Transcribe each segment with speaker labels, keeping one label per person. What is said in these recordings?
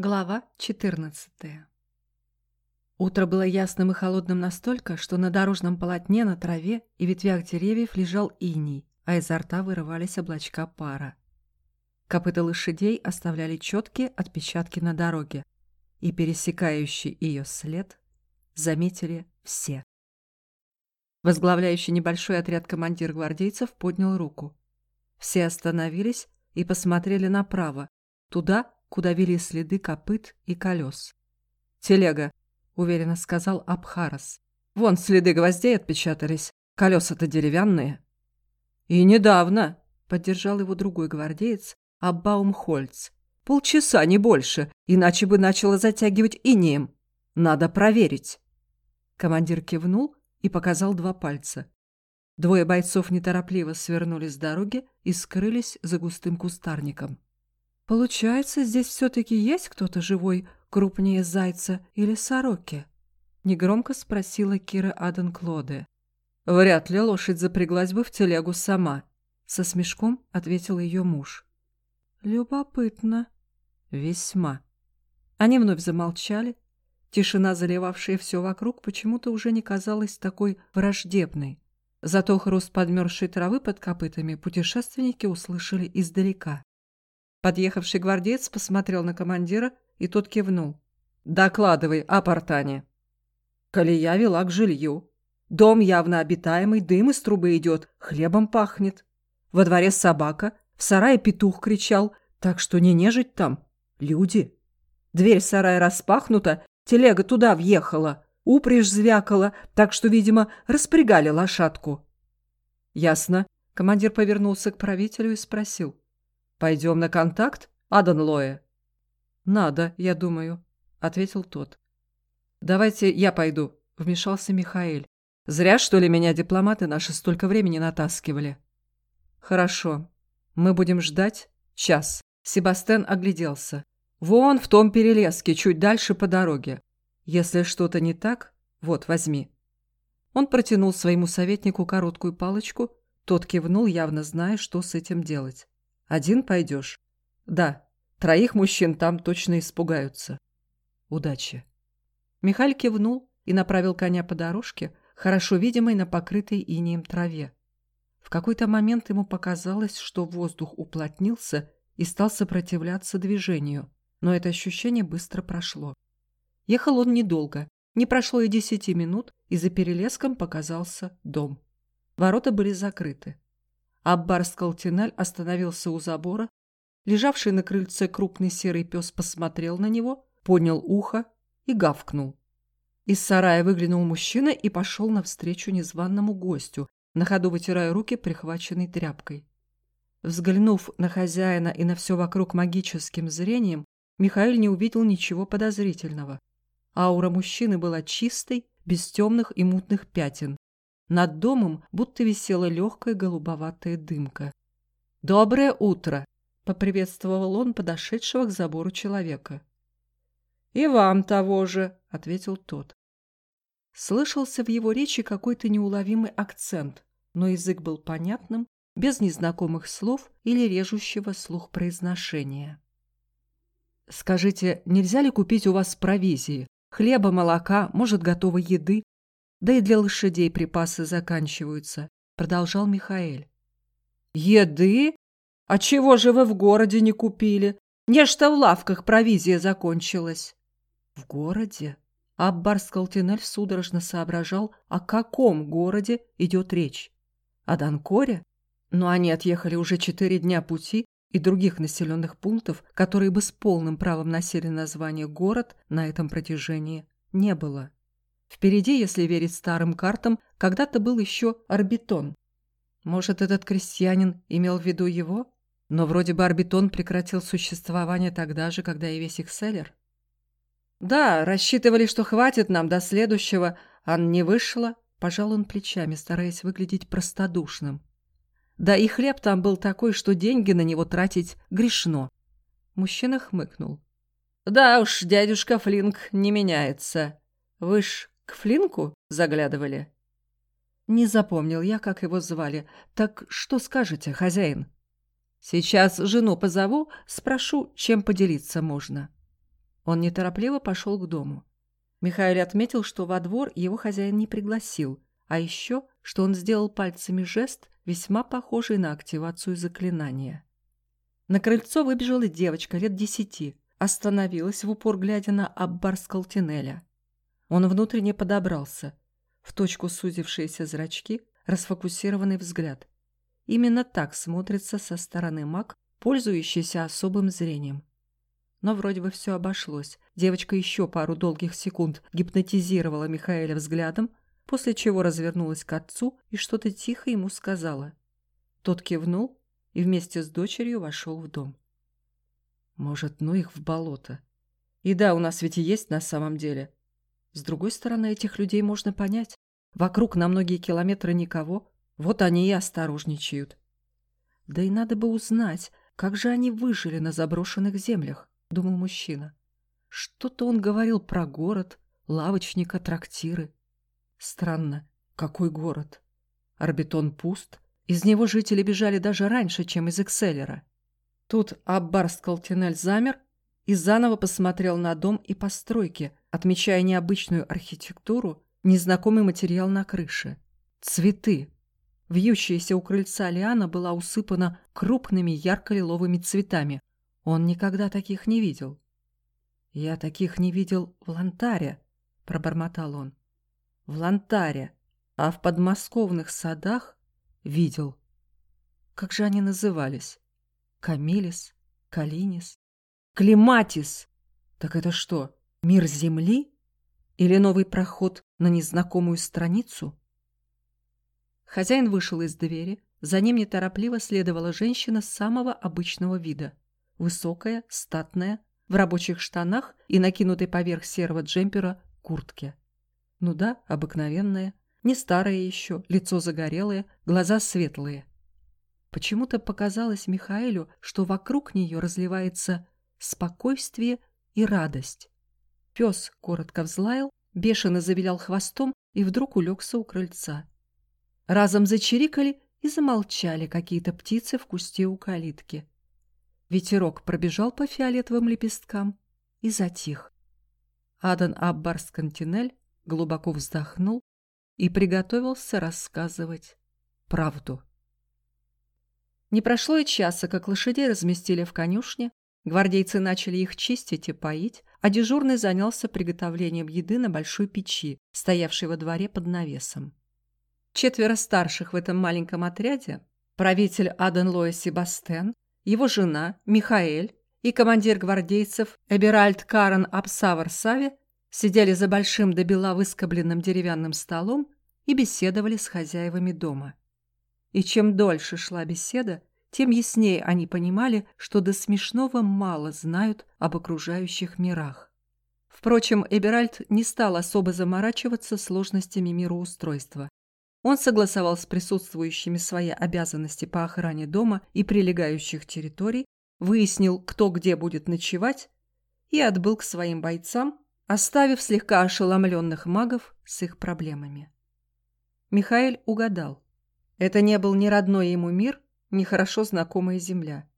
Speaker 1: Глава 14 Утро было ясным и холодным настолько, что на дорожном полотне, на траве и ветвях деревьев лежал иней, а изо рта вырывались облачка пара. Копыта лошадей оставляли четкие отпечатки на дороге, и пересекающий ее след заметили все. Возглавляющий небольшой отряд командир гвардейцев поднял руку. Все остановились и посмотрели направо, туда, куда вели следы копыт и колес. «Телега», — уверенно сказал Абхарас. «Вон следы гвоздей отпечатались, колеса-то деревянные». «И недавно», — поддержал его другой гвардеец, Аббаумхольц. «Полчаса, не больше, иначе бы начало затягивать инеем. Надо проверить». Командир кивнул и показал два пальца. Двое бойцов неторопливо свернули с дороги и скрылись за густым кустарником. Получается, здесь все-таки есть кто-то живой, крупнее зайца или сороки? Негромко спросила Кира Аден-Клоде. Вряд ли лошадь запряглась бы в телегу сама. Со смешком ответил ее муж. Любопытно. Весьма. Они вновь замолчали. Тишина, заливавшая все вокруг, почему-то уже не казалась такой враждебной. Зато хруст подмерзшей травы под копытами путешественники услышали издалека. Подъехавший гвардеец посмотрел на командира, и тот кивнул. «Докладывай о портане». Колея вела к жилью. Дом явно обитаемый, дым из трубы идет, хлебом пахнет. Во дворе собака, в сарае петух кричал, так что не нежить там. Люди. Дверь сарая распахнута, телега туда въехала, упряжь звякала, так что, видимо, распрягали лошадку. «Ясно». Командир повернулся к правителю и спросил. «Пойдем на контакт, Адан Лоэ?» «Надо, я думаю», — ответил тот. «Давайте я пойду», — вмешался Михаэль. «Зря, что ли, меня дипломаты наши столько времени натаскивали?» «Хорошо. Мы будем ждать час». Себастьян огляделся. «Вон в том перелеске, чуть дальше по дороге. Если что-то не так, вот, возьми». Он протянул своему советнику короткую палочку, тот кивнул, явно зная, что с этим делать. Один пойдешь? Да. Троих мужчин там точно испугаются. Удачи. Михаль кивнул и направил коня по дорожке, хорошо видимой на покрытой инеем траве. В какой-то момент ему показалось, что воздух уплотнился и стал сопротивляться движению, но это ощущение быстро прошло. Ехал он недолго, не прошло и десяти минут, и за перелеском показался дом. Ворота были закрыты. Аббар Скалтиналь остановился у забора. Лежавший на крыльце крупный серый пес посмотрел на него, поднял ухо и гавкнул. Из сарая выглянул мужчина и пошел навстречу незваному гостю, на ходу вытирая руки, прихваченной тряпкой. Взглянув на хозяина и на все вокруг магическим зрением, Михаил не увидел ничего подозрительного. Аура мужчины была чистой, без темных и мутных пятен. Над домом будто висела легкая голубоватая дымка. «Доброе утро!» — поприветствовал он подошедшего к забору человека. «И вам того же!» — ответил тот. Слышался в его речи какой-то неуловимый акцент, но язык был понятным, без незнакомых слов или режущего слух произношения. «Скажите, нельзя ли купить у вас провизии? Хлеба, молока, может, готовой еды?» Да и для лошадей припасы заканчиваются, продолжал Михаэль. Еды? А чего же вы в городе не купили? Нечто в лавках провизия закончилась. В городе? Аббар Скалтинель судорожно соображал, о каком городе идет речь. О Данкоре? Но они отъехали уже четыре дня пути, и других населенных пунктов, которые бы с полным правом носили название «город» на этом протяжении, не было. Впереди, если верить старым картам, когда-то был еще орбитон. Может, этот крестьянин имел в виду его? Но вроде бы орбитон прекратил существование тогда же, когда и весь их селлер. Да, рассчитывали, что хватит нам до следующего, а не вышло. Пожал он плечами, стараясь выглядеть простодушным. Да и хлеб там был такой, что деньги на него тратить грешно. Мужчина хмыкнул. Да уж, дядюшка Флинк не меняется. Вы ж к Флинку заглядывали? Не запомнил я, как его звали. Так что скажете, хозяин? Сейчас жену позову, спрошу, чем поделиться можно. Он неторопливо пошел к дому. Михаил отметил, что во двор его хозяин не пригласил, а еще, что он сделал пальцами жест, весьма похожий на активацию заклинания. На крыльцо выбежала девочка лет десяти, остановилась в упор, глядя на Аббар Скалтинеля. Он внутренне подобрался. В точку сузившиеся зрачки, расфокусированный взгляд. Именно так смотрится со стороны маг, пользующийся особым зрением. Но вроде бы все обошлось. Девочка еще пару долгих секунд гипнотизировала Михаэля взглядом, после чего развернулась к отцу и что-то тихо ему сказала. Тот кивнул и вместе с дочерью вошел в дом. Может, ну их в болото. И да, у нас ведь и есть на самом деле. С другой стороны, этих людей можно понять. Вокруг на многие километры никого, вот они и осторожничают. Да и надо бы узнать, как же они выжили на заброшенных землях. — думал мужчина. Что-то он говорил про город, лавочника, трактиры. Странно, какой город? Орбитон пуст. Из него жители бежали даже раньше, чем из Экселлера. Тут Аббар Скалтинель замер и заново посмотрел на дом и постройки, отмечая необычную архитектуру, незнакомый материал на крыше. Цветы. Вьющаяся у крыльца лиана была усыпана крупными ярко-лиловыми цветами, он никогда таких не видел. «Я таких не видел в Лантаре», — пробормотал он. «В Лантаре, а в подмосковных садах видел. Как же они назывались? Камилис, Калинис, Климатис. Так это что, мир Земли? Или новый проход на незнакомую страницу?» Хозяин вышел из двери, за ним неторопливо следовала женщина самого обычного вида — высокая, статная, в рабочих штанах и накинутой поверх серого джемпера куртке. Ну да, обыкновенная, не старая еще, лицо загорелое, глаза светлые. Почему-то показалось Михаэлю, что вокруг нее разливается спокойствие и радость. Пес коротко взлаял, бешено завилял хвостом и вдруг улегся у крыльца. Разом зачирикали и замолчали какие-то птицы в кусте у калитки. Ветерок пробежал по фиолетовым лепесткам и затих. Адан Аббарс Кантинель глубоко вздохнул и приготовился рассказывать правду. Не прошло и часа, как лошадей разместили в конюшне, гвардейцы начали их чистить и поить, а дежурный занялся приготовлением еды на большой печи, стоявшей во дворе под навесом. Четверо старших в этом маленьком отряде, правитель Аден Лоя Себастен, его жена, Михаэль и командир гвардейцев Эберальд Карен Апсавар Сави сидели за большим до бела выскобленным деревянным столом и беседовали с хозяевами дома. И чем дольше шла беседа, тем яснее они понимали, что до смешного мало знают об окружающих мирах. Впрочем, Эберальд не стал особо заморачиваться сложностями мироустройства. Он согласовал с присутствующими свои обязанности по охране дома и прилегающих территорий, выяснил, кто где будет ночевать, и отбыл к своим бойцам, оставив слегка ошеломленных магов с их проблемами. Михаил угадал. Это не был ни родной ему мир, ни хорошо знакомая земля.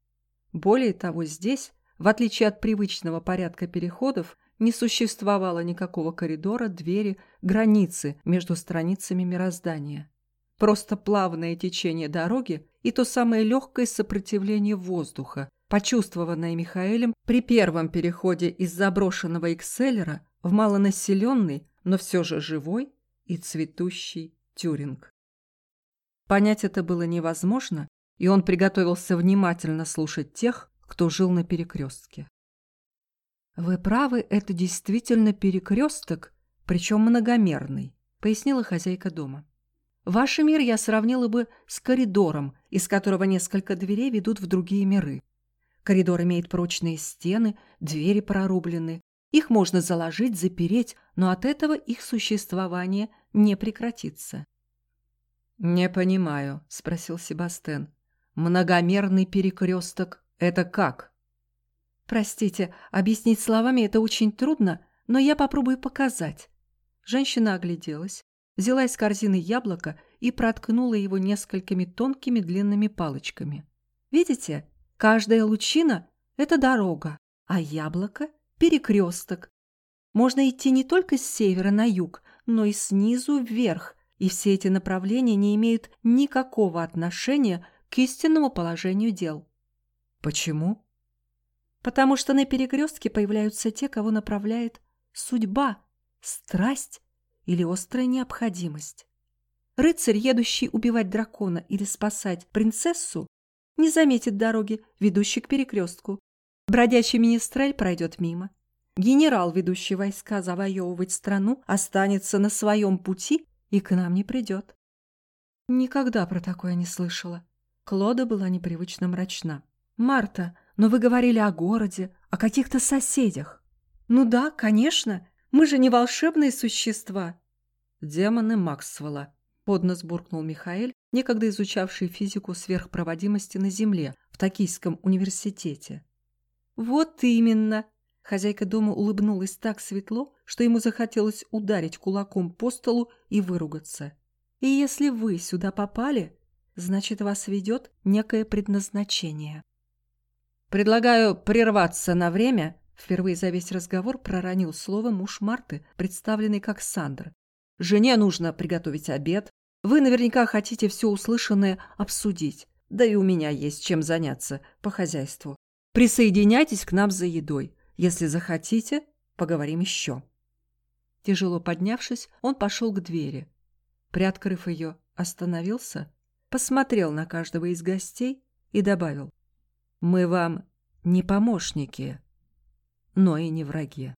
Speaker 1: Более того, здесь, в отличие от привычного порядка переходов, не существовало никакого коридора, двери, границы между страницами мироздания. Просто плавное течение дороги и то самое легкое сопротивление воздуха, почувствованное Михаэлем при первом переходе из заброшенного Экселлера в малонаселенный, но все же живой и цветущий Тюринг. Понять это было невозможно, и он приготовился внимательно слушать тех, кто жил на перекрестке. «Вы правы, это действительно перекресток, причем многомерный», — пояснила хозяйка дома. «Ваш мир я сравнила бы с коридором, из которого несколько дверей ведут в другие миры. Коридор имеет прочные стены, двери прорублены. Их можно заложить, запереть, но от этого их существование не прекратится». «Не понимаю», — спросил Себастен. «Многомерный перекресток — это как?» Простите, объяснить словами это очень трудно, но я попробую показать. Женщина огляделась, взяла из корзины яблоко и проткнула его несколькими тонкими длинными палочками. Видите, каждая лучина – это дорога, а яблоко – перекресток. Можно идти не только с севера на юг, но и снизу вверх, и все эти направления не имеют никакого отношения к истинному положению дел.
Speaker 2: Почему?
Speaker 1: Потому что на перекрестке появляются те, кого направляет судьба, страсть или острая необходимость. Рыцарь, едущий убивать дракона или спасать принцессу, не заметит дороги, ведущей к перекрестку. Бродячий министрель пройдет мимо. Генерал, ведущий войска завоевывать страну, останется на своем пути и к нам не придет. Никогда про такое не слышала. Клода была непривычно мрачна. «Марта, но вы говорили о городе, о каких-то соседях». «Ну да, конечно. Мы же не волшебные существа».
Speaker 2: «Демоны Максвелла», — поднос буркнул Михаэль, некогда изучавший физику сверхпроводимости на Земле в Токийском университете.
Speaker 1: «Вот именно!» Хозяйка дома улыбнулась так светло, что ему захотелось ударить кулаком по столу и выругаться. «И если вы сюда попали, значит, вас ведет некое предназначение».
Speaker 2: «Предлагаю прерваться на время», — впервые за весь разговор проронил слово муж Марты, представленный как Сандр. «Жене нужно приготовить обед. Вы наверняка хотите все услышанное обсудить. Да и у меня есть чем заняться по хозяйству. Присоединяйтесь к нам за едой. Если захотите, поговорим еще».
Speaker 1: Тяжело поднявшись, он пошел к двери. Приоткрыв ее, остановился, посмотрел на каждого из гостей и добавил.
Speaker 2: «Мы вам не помощники, но и не враги».